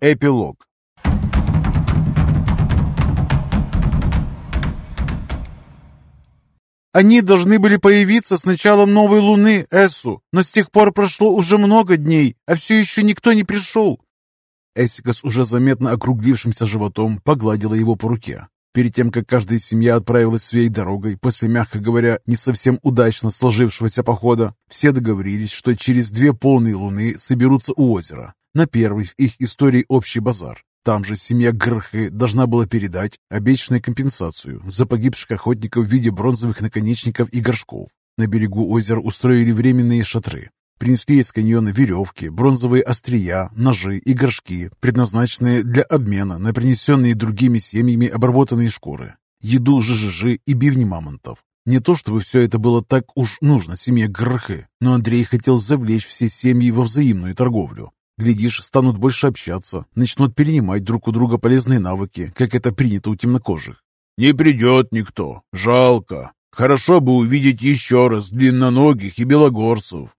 Эпилог Они должны были появиться с началом новой луны, Эссу, но с тех пор прошло уже много дней, а все еще никто не пришел. Эссикас уже заметно округлившимся животом погладила его по руке. Перед тем, как каждая семья отправилась своей дорогой после, мягко говоря, не совсем удачно сложившегося похода, все договорились, что через две полные луны соберутся у озера, на первый в их истории общий базар. Там же семья Грхы должна была передать обещанную компенсацию за погибших охотников в виде бронзовых наконечников и горшков. На берегу озера устроили временные шатры, Принесли из каньона веревки, бронзовые острия, ножи и горшки, предназначенные для обмена на принесенные другими семьями обработанные шкуры, еду жижижи и бивни мамонтов. Не то чтобы все это было так уж нужно семье Грхы, но Андрей хотел завлечь все семьи во взаимную торговлю. Глядишь, станут больше общаться, начнут перенимать друг у друга полезные навыки, как это принято у темнокожих. «Не придет никто. Жалко. Хорошо бы увидеть еще раз длинноногих и белогорцев.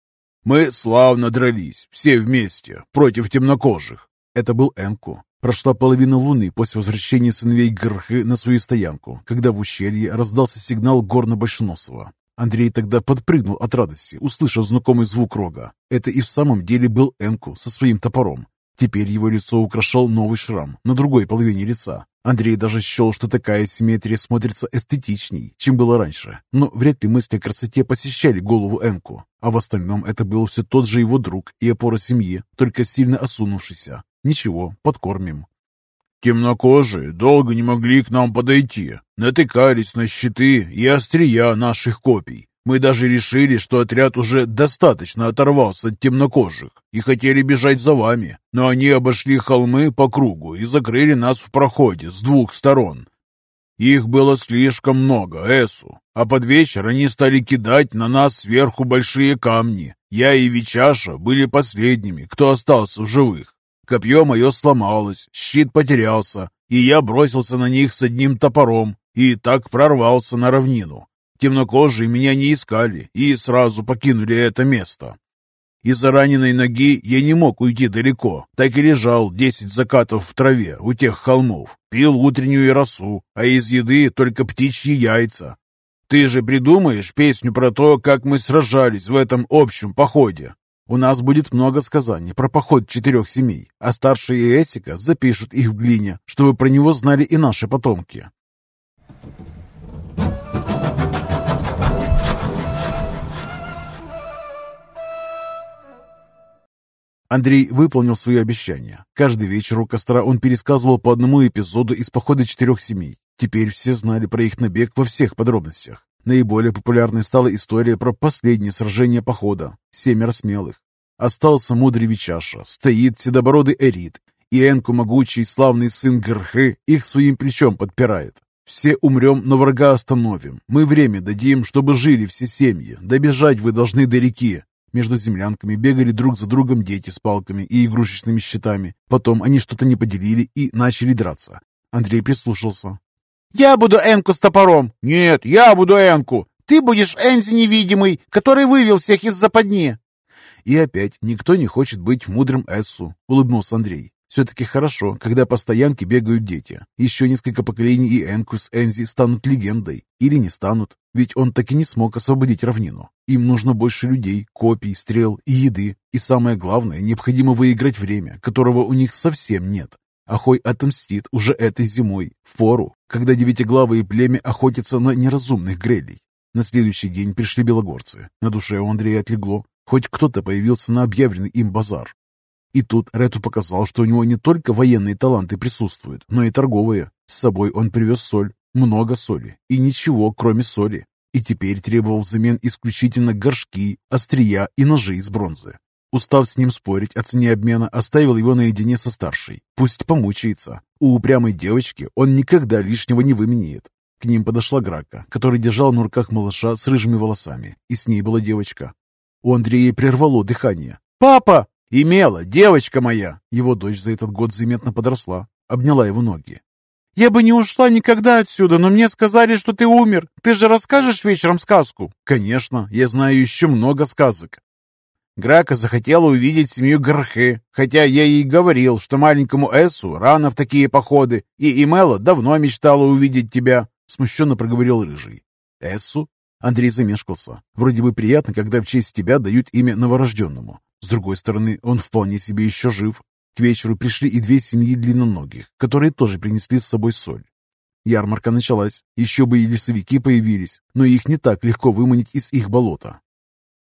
Мы славно дрались, все вместе, против темнокожих. Это был Энку. Прошла половина луны после возвращения сыновей Грхы на свою стоянку, когда в ущелье раздался сигнал горно-большеносого. Андрей тогда подпрыгнул от радости, услышав знакомый звук рога. Это и в самом деле был Энку со своим топором. Теперь его лицо украшал новый шрам на другой половине лица. Андрей даже счел, что такая симметрия смотрится эстетичней, чем было раньше. Но вряд ли мысли о красоте посещали голову Энку. А в остальном это был все тот же его друг и опора семьи, только сильно осунувшийся. Ничего, подкормим. Темнокожие долго не могли к нам подойти, натыкались на щиты и острия наших копий. Мы даже решили, что отряд уже достаточно оторвался от темнокожих и хотели бежать за вами, но они обошли холмы по кругу и закрыли нас в проходе с двух сторон. Их было слишком много, Эсу, а под вечер они стали кидать на нас сверху большие камни. Я и Вичаша были последними, кто остался в живых. Копье мое сломалось, щит потерялся, и я бросился на них с одним топором и так прорвался на равнину. Темнокожие меня не искали и сразу покинули это место. Из-за раненой ноги я не мог уйти далеко, так и лежал десять закатов в траве у тех холмов, пил утреннюю росу, а из еды только птичьи яйца. Ты же придумаешь песню про то, как мы сражались в этом общем походе? У нас будет много сказаний про поход четырех семей, а старшие Эсика запишут их в глине, чтобы про него знали и наши потомки. Андрей выполнил свое обещание. Каждый вечер у костра он пересказывал по одному эпизоду из похода четырех семей. Теперь все знали про их набег во всех подробностях. Наиболее популярной стала история про последнее сражение похода. Семеро смелых. Остался мудрый Вичаша, стоит седобородый Эрит, и Энку могучий славный сын Грхы их своим плечом подпирает. Все умрем, но врага остановим. Мы время дадим, чтобы жили все семьи. Добежать вы должны до реки. Между землянками бегали друг за другом дети с палками и игрушечными щитами. Потом они что-то не поделили и начали драться. Андрей прислушался. «Я буду Энку с топором!» «Нет, я буду Энку!» «Ты будешь Энзи невидимый, который вывел всех из западни!» И опять никто не хочет быть мудрым Эссу, улыбнулся Андрей. Все-таки хорошо, когда по стоянке бегают дети. Еще несколько поколений и Энку Энзи станут легендой. Или не станут, ведь он так и не смог освободить равнину. Им нужно больше людей, копий, стрел и еды. И самое главное, необходимо выиграть время, которого у них совсем нет. Ахой отомстит уже этой зимой, в пору, когда девятиглавые племя охотятся на неразумных грелей. На следующий день пришли белогорцы. На душе у Андрея отлегло. Хоть кто-то появился на объявленный им базар. И тут Рету показал, что у него не только военные таланты присутствуют, но и торговые. С собой он привез соль, много соли, и ничего, кроме соли. И теперь требовал взамен исключительно горшки, острия и ножи из бронзы. Устав с ним спорить о цене обмена, оставил его наедине со старшей. Пусть помучается. У упрямой девочки он никогда лишнего не выменяет. К ним подошла Грака, который держал на руках малыша с рыжими волосами, и с ней была девочка. У Андрея прервало дыхание. «Папа!» «Имела, девочка моя!» Его дочь за этот год заметно подросла, обняла его ноги. «Я бы не ушла никогда отсюда, но мне сказали, что ты умер. Ты же расскажешь вечером сказку?» «Конечно, я знаю еще много сказок». Грака захотела увидеть семью Грхы, хотя я ей говорил, что маленькому Эсу рано в такие походы, и Имела давно мечтала увидеть тебя», — смущенно проговорил Рыжий. «Эссу?» Андрей замешкался. «Вроде бы приятно, когда в честь тебя дают имя новорожденному. С другой стороны, он вполне себе еще жив. К вечеру пришли и две семьи длинноногих, которые тоже принесли с собой соль. Ярмарка началась, еще бы и лесовики появились, но их не так легко выманить из их болота.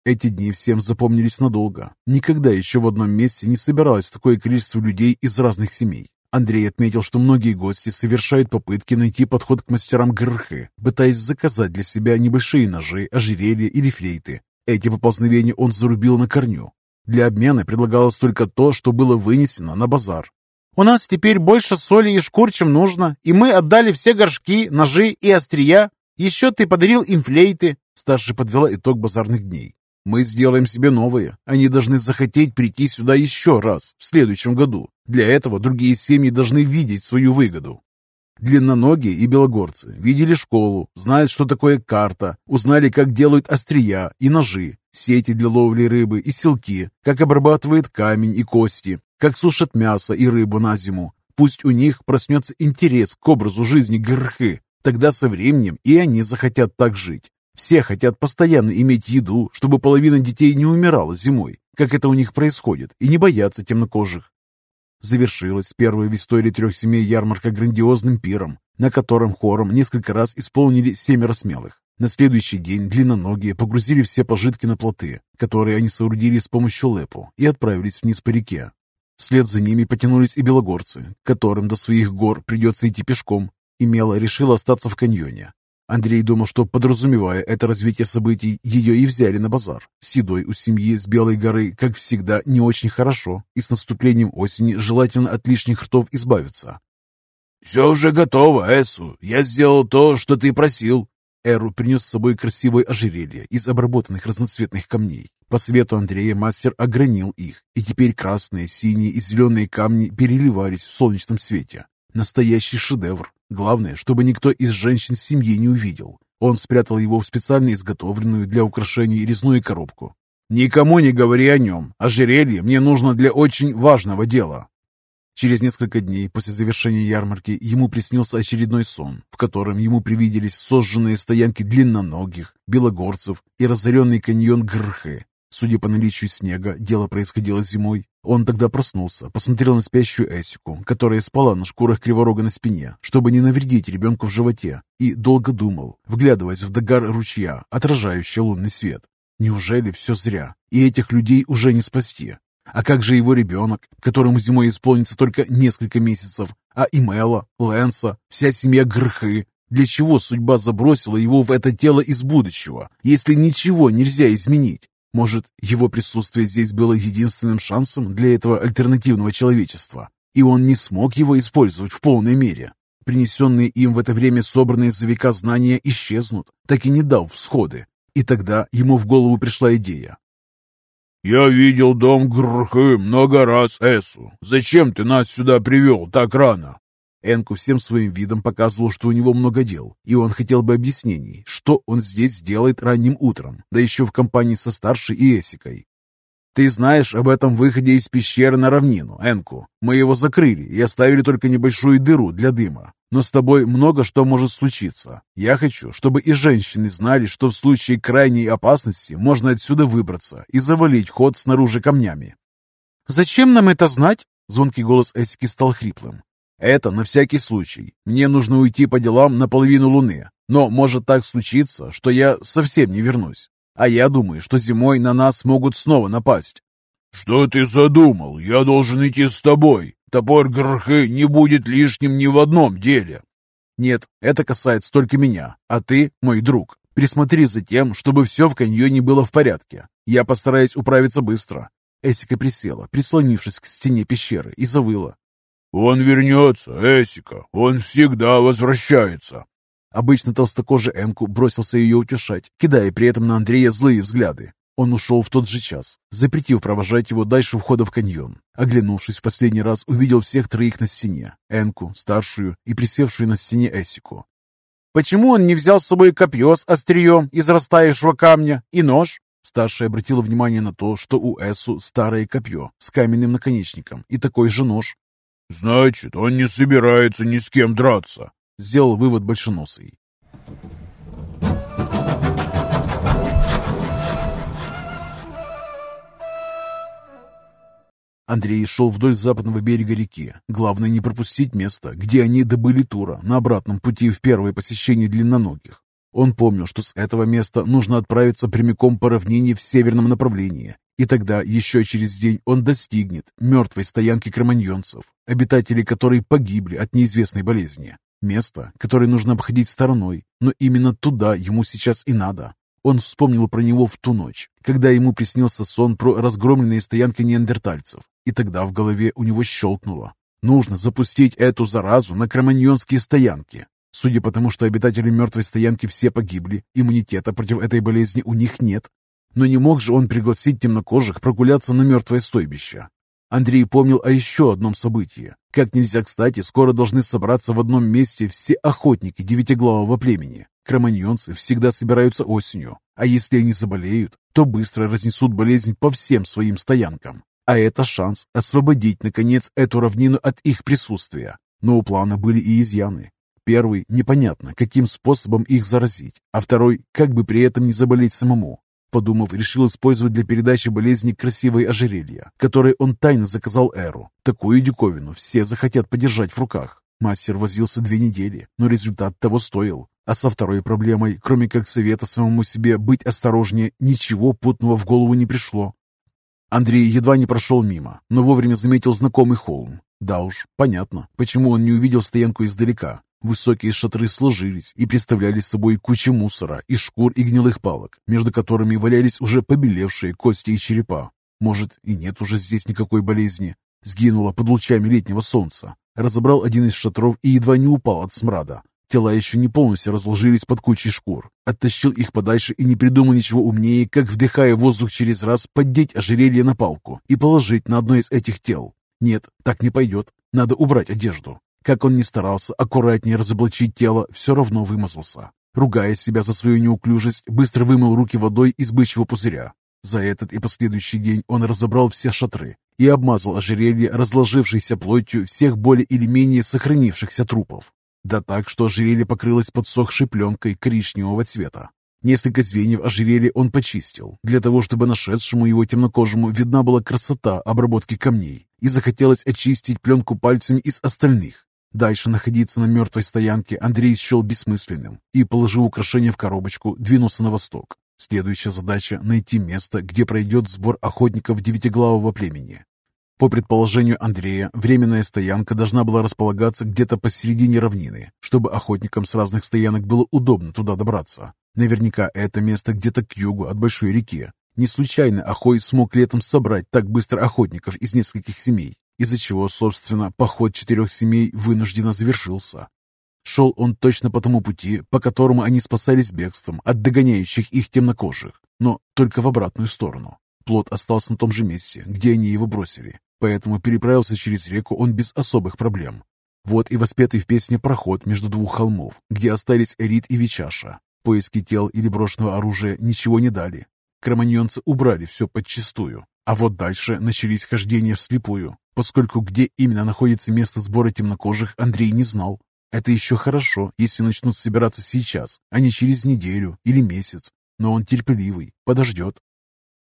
Эти дни всем запомнились надолго. Никогда еще в одном месте не собиралось такое количество людей из разных семей. Андрей отметил, что многие гости совершают попытки найти подход к мастерам ГРХ, пытаясь заказать для себя небольшие ножи, ожерелья или флейты. Эти поползновения он зарубил на корню. Для обмена предлагалось только то, что было вынесено на базар. У нас теперь больше соли и шкур, чем нужно, и мы отдали все горшки, ножи и острия. Еще ты подарил им флейты. Старший подвела итог базарных дней. Мы сделаем себе новые. Они должны захотеть прийти сюда еще раз, в следующем году. Для этого другие семьи должны видеть свою выгоду. Длинноногие и белогорцы видели школу, знают, что такое карта, узнали, как делают острия и ножи, сети для ловли рыбы и селки, как обрабатывают камень и кости, как сушат мясо и рыбу на зиму. Пусть у них проснется интерес к образу жизни Грхы, тогда со временем и они захотят так жить. Все хотят постоянно иметь еду, чтобы половина детей не умирала зимой, как это у них происходит, и не бояться темнокожих. Завершилась первая в истории трех семей ярмарка грандиозным пиром, на котором хором несколько раз исполнили семеро смелых. На следующий день длинноногие погрузили все пожитки на плоты, которые они соорудили с помощью лепу, и отправились вниз по реке. Вслед за ними потянулись и белогорцы, которым до своих гор придется идти пешком. И Мела решила остаться в каньоне. Андрей думал, что, подразумевая это развитие событий, ее и взяли на базар. С едой у семьи с Белой горы, как всегда, не очень хорошо, и с наступлением осени желательно от лишних ртов избавиться. «Все уже готово, Эсу. Я сделал то, что ты просил». Эру принес с собой красивое ожерелье из обработанных разноцветных камней. По свету Андрея мастер огранил их, и теперь красные, синие и зеленые камни переливались в солнечном свете. Настоящий шедевр. Главное, чтобы никто из женщин семьи не увидел. Он спрятал его в специально изготовленную для украшений резную коробку. «Никому не говори о нем. Ожерелье мне нужно для очень важного дела». Через несколько дней после завершения ярмарки ему приснился очередной сон, в котором ему привиделись сожженные стоянки длинноногих, белогорцев и разоренный каньон Грхы. Судя по наличию снега, дело происходило зимой. Он тогда проснулся, посмотрел на спящую Эсику, которая спала на шкурах криворога на спине, чтобы не навредить ребенку в животе, и долго думал, вглядываясь в догар ручья, отражающий лунный свет. Неужели все зря, и этих людей уже не спасти? А как же его ребенок, которому зимой исполнится только несколько месяцев, а Имела, Лэнса, вся семья Грхы? Для чего судьба забросила его в это тело из будущего, если ничего нельзя изменить? Может, его присутствие здесь было единственным шансом для этого альтернативного человечества, и он не смог его использовать в полной мере. Принесенные им в это время собранные за века знания исчезнут, так и не дав всходы. И тогда ему в голову пришла идея. «Я видел дом Грхы много раз, Эсу. Зачем ты нас сюда привел так рано?» Энку всем своим видом показывал, что у него много дел, и он хотел бы объяснений, что он здесь делает ранним утром, да еще в компании со старшей и Эсикой. «Ты знаешь об этом выходе из пещеры на равнину, Энку. Мы его закрыли и оставили только небольшую дыру для дыма. Но с тобой много что может случиться. Я хочу, чтобы и женщины знали, что в случае крайней опасности можно отсюда выбраться и завалить ход снаружи камнями». «Зачем нам это знать?» Звонкий голос Эсики стал хриплым. Это на всякий случай. Мне нужно уйти по делам на половину луны. Но может так случиться, что я совсем не вернусь. А я думаю, что зимой на нас могут снова напасть. «Что ты задумал? Я должен идти с тобой. Топор Грхы не будет лишним ни в одном деле». «Нет, это касается только меня. А ты, мой друг, присмотри за тем, чтобы все в каньоне было в порядке. Я постараюсь управиться быстро». Эсика присела, прислонившись к стене пещеры, и завыла. «Он вернется, Эсика, он всегда возвращается!» Обычно толстокожий Энку бросился ее утешать, кидая при этом на Андрея злые взгляды. Он ушел в тот же час, запретив провожать его дальше входа в каньон. Оглянувшись в последний раз, увидел всех троих на стене. Энку, старшую и присевшую на стене Эсику. «Почему он не взял с собой копье с острием из растаявшего камня и нож?» Старшая обратила внимание на то, что у Эсу старое копье с каменным наконечником и такой же нож. «Значит, он не собирается ни с кем драться», — сделал вывод Большеносый. Андрей шел вдоль западного берега реки. Главное не пропустить место, где они добыли тура на обратном пути в первое посещение длинноногих. Он помнил, что с этого места нужно отправиться прямиком по равнине в северном направлении, и тогда еще через день он достигнет мертвой стоянки кроманьонцев, обитатели которой погибли от неизвестной болезни. Место, которое нужно обходить стороной, но именно туда ему сейчас и надо. Он вспомнил про него в ту ночь, когда ему приснился сон про разгромленные стоянки неандертальцев, и тогда в голове у него щелкнуло. Нужно запустить эту заразу на кроманьонские стоянки. Судя по тому, что обитатели мертвой стоянки все погибли, иммунитета против этой болезни у них нет. Но не мог же он пригласить темнокожих прогуляться на мертвое стойбище. Андрей помнил о еще одном событии. Как нельзя кстати, скоро должны собраться в одном месте все охотники девятиглавого племени. Кроманьонцы всегда собираются осенью, а если они заболеют, то быстро разнесут болезнь по всем своим стоянкам. А это шанс освободить, наконец, эту равнину от их присутствия. Но у плана были и изъяны. Первый – непонятно, каким способом их заразить, а второй – как бы при этом не заболеть самому. Подумав, решил использовать для передачи болезни красивое ожерелье, которое он тайно заказал Эру. Такую диковину все захотят подержать в руках. Мастер возился две недели, но результат того стоил. А со второй проблемой, кроме как совета самому себе быть осторожнее, ничего путного в голову не пришло. Андрей едва не прошел мимо, но вовремя заметил знакомый холм. Да уж, понятно, почему он не увидел стоянку издалека. Высокие шатры сложились и представляли собой кучу мусора и шкур и гнилых палок, между которыми валялись уже побелевшие кости и черепа. Может, и нет уже здесь никакой болезни. Сгинула под лучами летнего солнца. Разобрал один из шатров и едва не упал от смрада. Тела еще не полностью разложились под кучей шкур. Оттащил их подальше и не придумал ничего умнее, как, вдыхая воздух через раз, поддеть ожерелье на палку и положить на одно из этих тел. Нет, так не пойдет. Надо убрать одежду. Как он ни старался аккуратнее разоблачить тело, все равно вымазался. Ругая себя за свою неуклюжесть, быстро вымыл руки водой из бычьего пузыря. За этот и последующий день он разобрал все шатры и обмазал ожерелье, разложившейся плотью всех более или менее сохранившихся трупов. Да так, что ожерелье покрылось подсохшей пленкой коричневого цвета. Несколько звеньев ожерелья он почистил, для того, чтобы нашедшему его темнокожему видна была красота обработки камней, и захотелось очистить пленку пальцами из остальных. Дальше находиться на мертвой стоянке Андрей счел бессмысленным и, положив украшение в коробочку, двинулся на восток. Следующая задача – найти место, где пройдет сбор охотников девятиглавого племени. По предположению Андрея, временная стоянка должна была располагаться где-то посередине равнины, чтобы охотникам с разных стоянок было удобно туда добраться. Наверняка это место где-то к югу от большой реки. Не случайно Охой смог летом собрать так быстро охотников из нескольких семей из-за чего, собственно, поход четырех семей вынужденно завершился. Шел он точно по тому пути, по которому они спасались бегством от догоняющих их темнокожих, но только в обратную сторону. Плод остался на том же месте, где они его бросили, поэтому переправился через реку он без особых проблем. Вот и воспетый в песне проход между двух холмов, где остались Эрит и Вичаша. Поиски тел или брошенного оружия ничего не дали. Кроманьонцы убрали все подчистую, а вот дальше начались хождения вслепую поскольку где именно находится место сбора темнокожих, Андрей не знал. Это еще хорошо, если начнут собираться сейчас, а не через неделю или месяц. Но он терпеливый, подождет.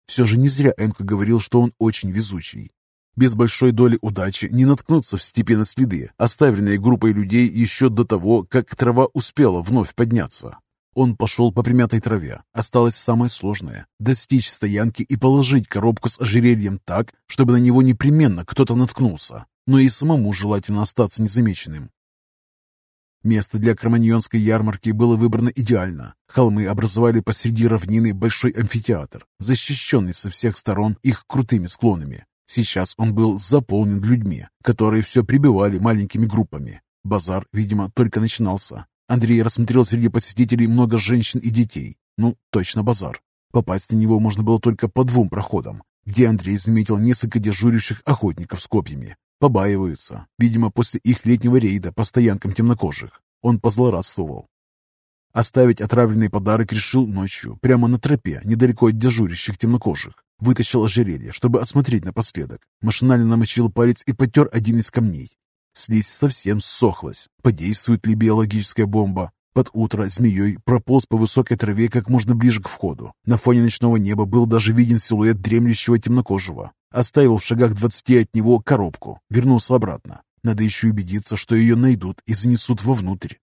Все же не зря Энко говорил, что он очень везучий. Без большой доли удачи не наткнуться в степи на следы, оставленные группой людей еще до того, как трава успела вновь подняться. Он пошел по примятой траве. Осталось самое сложное – достичь стоянки и положить коробку с ожерельем так, чтобы на него непременно кто-то наткнулся, но и самому желательно остаться незамеченным. Место для кроманьонской ярмарки было выбрано идеально. Холмы образовали посреди равнины большой амфитеатр, защищенный со всех сторон их крутыми склонами. Сейчас он был заполнен людьми, которые все прибывали маленькими группами. Базар, видимо, только начинался. Андрей рассмотрел среди посетителей много женщин и детей. Ну, точно базар. Попасть на него можно было только по двум проходам, где Андрей заметил несколько дежуривших охотников с копьями. Побаиваются, видимо, после их летнего рейда по стоянкам темнокожих. Он позлорадствовал. Оставить отравленный подарок решил ночью, прямо на тропе, недалеко от дежурящих темнокожих. Вытащил ожерелье, чтобы осмотреть напоследок. Машинально намочил палец и потер один из камней. Слизь совсем ссохлась. Подействует ли биологическая бомба? Под утро змеей прополз по высокой траве как можно ближе к входу. На фоне ночного неба был даже виден силуэт дремлющего темнокожего. Оставил в шагах двадцати от него коробку. Вернулся обратно. Надо еще убедиться, что ее найдут и занесут вовнутрь.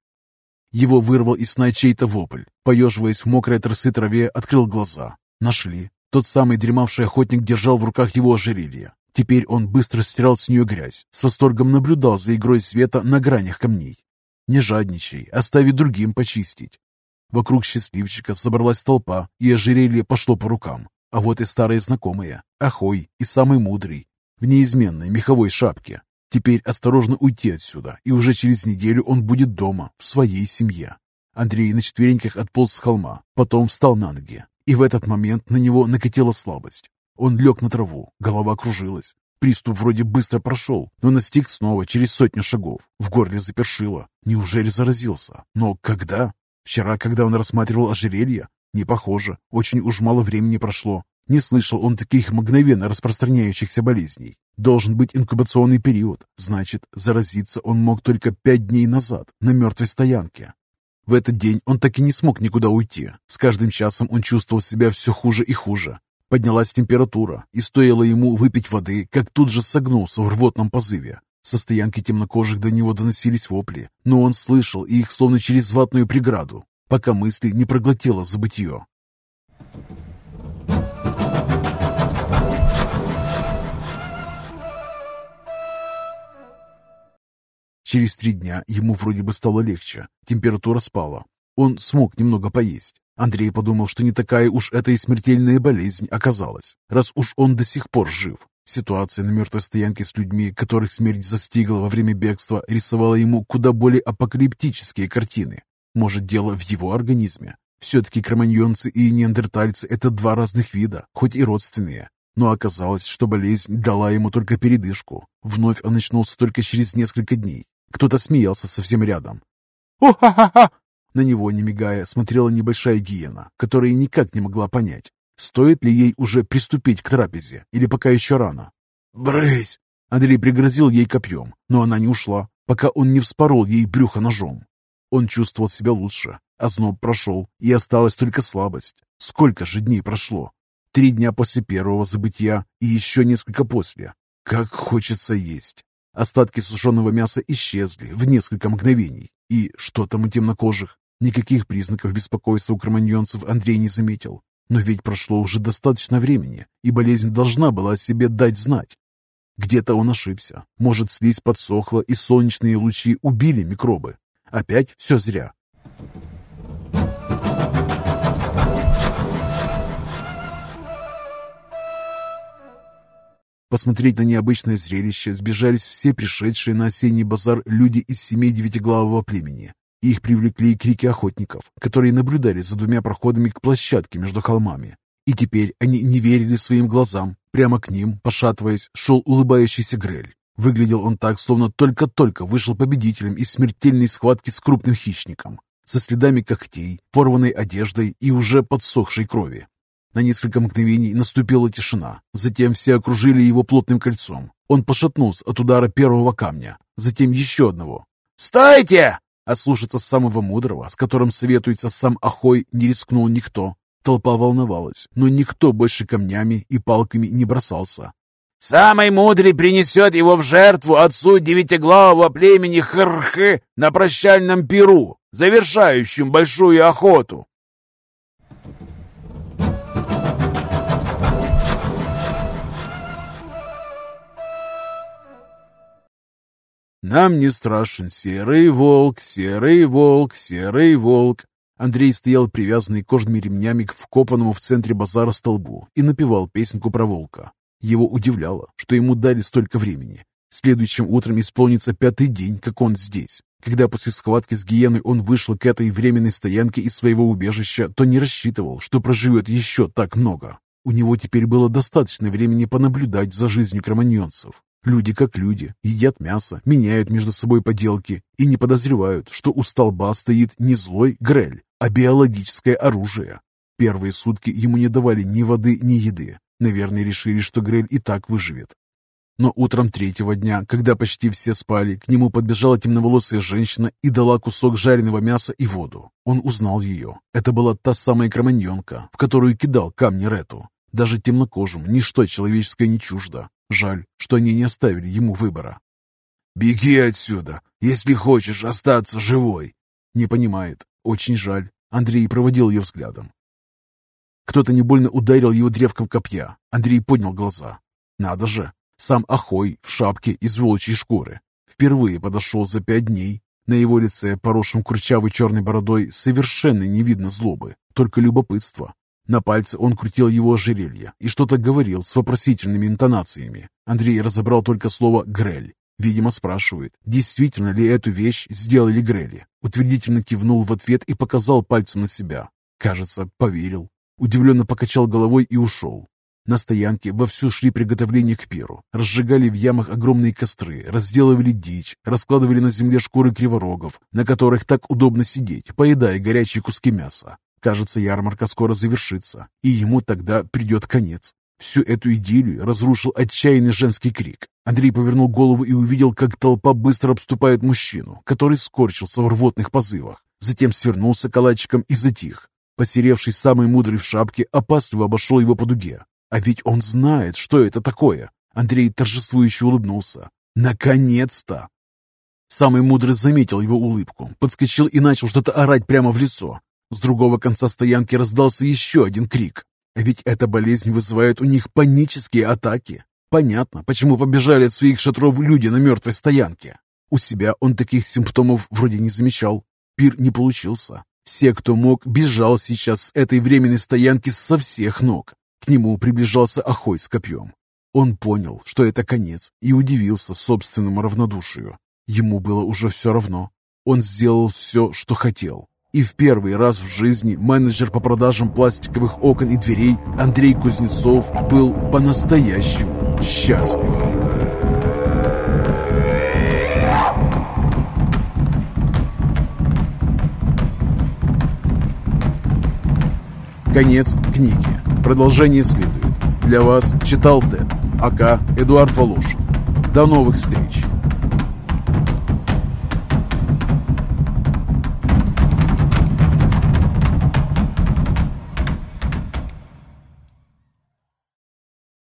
Его вырвал из сна чей-то вопль. Поеживаясь в мокрой тросы траве, открыл глаза. Нашли. Тот самый дремавший охотник держал в руках его ожерелье. Теперь он быстро стирал с нее грязь, с восторгом наблюдал за игрой света на гранях камней. Не жадничай, остави другим почистить. Вокруг счастливчика собралась толпа, и ожерелье пошло по рукам. А вот и старые знакомые, Ахой и самый мудрый, в неизменной меховой шапке. Теперь осторожно уйти отсюда, и уже через неделю он будет дома, в своей семье. Андрей на четвереньках отполз с холма, потом встал на ноги. И в этот момент на него накатила слабость. Он лег на траву, голова кружилась. Приступ вроде быстро прошел, но настиг снова через сотню шагов. В горле запершило. Неужели заразился? Но когда? Вчера, когда он рассматривал ожерелье? Не похоже. Очень уж мало времени прошло. Не слышал он таких мгновенно распространяющихся болезней. Должен быть инкубационный период. Значит, заразиться он мог только пять дней назад на мертвой стоянке. В этот день он так и не смог никуда уйти. С каждым часом он чувствовал себя все хуже и хуже. Поднялась температура, и стоило ему выпить воды, как тут же согнулся в рвотном позыве. Со стоянки темнокожих до него доносились вопли, но он слышал их словно через ватную преграду, пока мысли не проглотило забытье. Через три дня ему вроде бы стало легче, температура спала. Он смог немного поесть. Андрей подумал, что не такая уж это и смертельная болезнь оказалась, раз уж он до сих пор жив. Ситуация на мертвой стоянке с людьми, которых смерть застигла во время бегства, рисовала ему куда более апокалиптические картины. Может, дело в его организме? Все-таки кроманьонцы и неандертальцы – это два разных вида, хоть и родственные. Но оказалось, что болезнь дала ему только передышку. Вновь он очнулся только через несколько дней. Кто-то смеялся совсем рядом. «О-ха-ха-ха!» На него, не мигая, смотрела небольшая гиена, которая никак не могла понять, стоит ли ей уже приступить к трапезе или пока еще рано. «Брысь!» Андрей пригрозил ей копьем, но она не ушла, пока он не вспорол ей брюхо ножом. Он чувствовал себя лучше, озноб прошел, и осталась только слабость. Сколько же дней прошло? Три дня после первого забытия и еще несколько после. Как хочется есть. Остатки сушеного мяса исчезли в несколько мгновений. И что там у темнокожих? Никаких признаков беспокойства у кроманьонцев Андрей не заметил. Но ведь прошло уже достаточно времени, и болезнь должна была о себе дать знать. Где-то он ошибся. Может, слизь подсохла, и солнечные лучи убили микробы. Опять все зря. Посмотреть на необычное зрелище сбежались все пришедшие на осенний базар люди из семей девятиглавого племени. Их привлекли крики охотников, которые наблюдали за двумя проходами к площадке между холмами. И теперь они не верили своим глазам. Прямо к ним, пошатываясь, шел улыбающийся Грель. Выглядел он так, словно только-только вышел победителем из смертельной схватки с крупным хищником, со следами когтей, порванной одеждой и уже подсохшей крови. На несколько мгновений наступила тишина. Затем все окружили его плотным кольцом. Он пошатнулся от удара первого камня, затем еще одного. «Стойте!» А слушаться самого мудрого, с которым советуется сам Ахой, не рискнул никто. Толпа волновалась, но никто больше камнями и палками не бросался. «Самый мудрый принесет его в жертву отцу девятиглавого племени Хрхы на прощальном пиру, завершающем большую охоту. Нам не страшен серый волк, серый волк, серый волк. Андрей стоял привязанный кожными ремнями к вкопанному в центре базара столбу и напевал песенку про волка. Его удивляло, что ему дали столько времени. Следующим утром исполнится пятый день, как он здесь. Когда после схватки с гиеной он вышел к этой временной стоянке из своего убежища, то не рассчитывал, что проживет еще так много. У него теперь было достаточно времени понаблюдать за жизнью кроманьонцев. Люди как люди, едят мясо, меняют между собой поделки и не подозревают, что у столба стоит не злой грель, а биологическое оружие. Первые сутки ему не давали ни воды, ни еды. Наверное, решили, что Грель и так выживет. Но утром третьего дня, когда почти все спали, к нему подбежала темноволосая женщина и дала кусок жареного мяса и воду. Он узнал ее. Это была та самая кроманьонка, в которую кидал камни Рету. Даже темнокожим ничто человеческое не чуждо. Жаль, что они не оставили ему выбора. «Беги отсюда, если хочешь остаться живой!» Не понимает. Очень жаль. Андрей проводил ее взглядом. Кто-то не больно ударил его древком копья. Андрей поднял глаза. Надо же, сам Ахой в шапке из волчьей шкуры. Впервые подошел за пять дней. На его лице, поросшем курчавой черной бородой, совершенно не видно злобы, только любопытство. На пальце он крутил его ожерелье и что-то говорил с вопросительными интонациями. Андрей разобрал только слово «грель». Видимо, спрашивает, действительно ли эту вещь сделали Грели. Утвердительно кивнул в ответ и показал пальцем на себя. Кажется, поверил. Удивленно покачал головой и ушел. На стоянке вовсю шли приготовления к пиру. Разжигали в ямах огромные костры, разделывали дичь, раскладывали на земле шкуры криворогов, на которых так удобно сидеть, поедая горячие куски мяса. Кажется, ярмарка скоро завершится, и ему тогда придет конец. Всю эту идиллию разрушил отчаянный женский крик. Андрей повернул голову и увидел, как толпа быстро обступает мужчину, который скорчился в рвотных позывах. Затем свернулся калачиком и затих. Посеревший самый мудрый в шапке опасливо обошел его по дуге. А ведь он знает, что это такое. Андрей торжествующе улыбнулся. Наконец-то! Самый мудрый заметил его улыбку, подскочил и начал что-то орать прямо в лицо. С другого конца стоянки раздался еще один крик. А ведь эта болезнь вызывает у них панические атаки. Понятно, почему побежали от своих шатров люди на мертвой стоянке. У себя он таких симптомов вроде не замечал. Пир не получился. Все, кто мог, бежал сейчас с этой временной стоянки со всех ног. К нему приближался Охой с копьем. Он понял, что это конец, и удивился собственному равнодушию. Ему было уже все равно. Он сделал все, что хотел. И в первый раз в жизни менеджер по продажам пластиковых окон и дверей Андрей Кузнецов был по-настоящему счастлив. Конец книги. Продолжение следует. Для вас читал Тед, АК Эдуард Волошин. До новых встреч!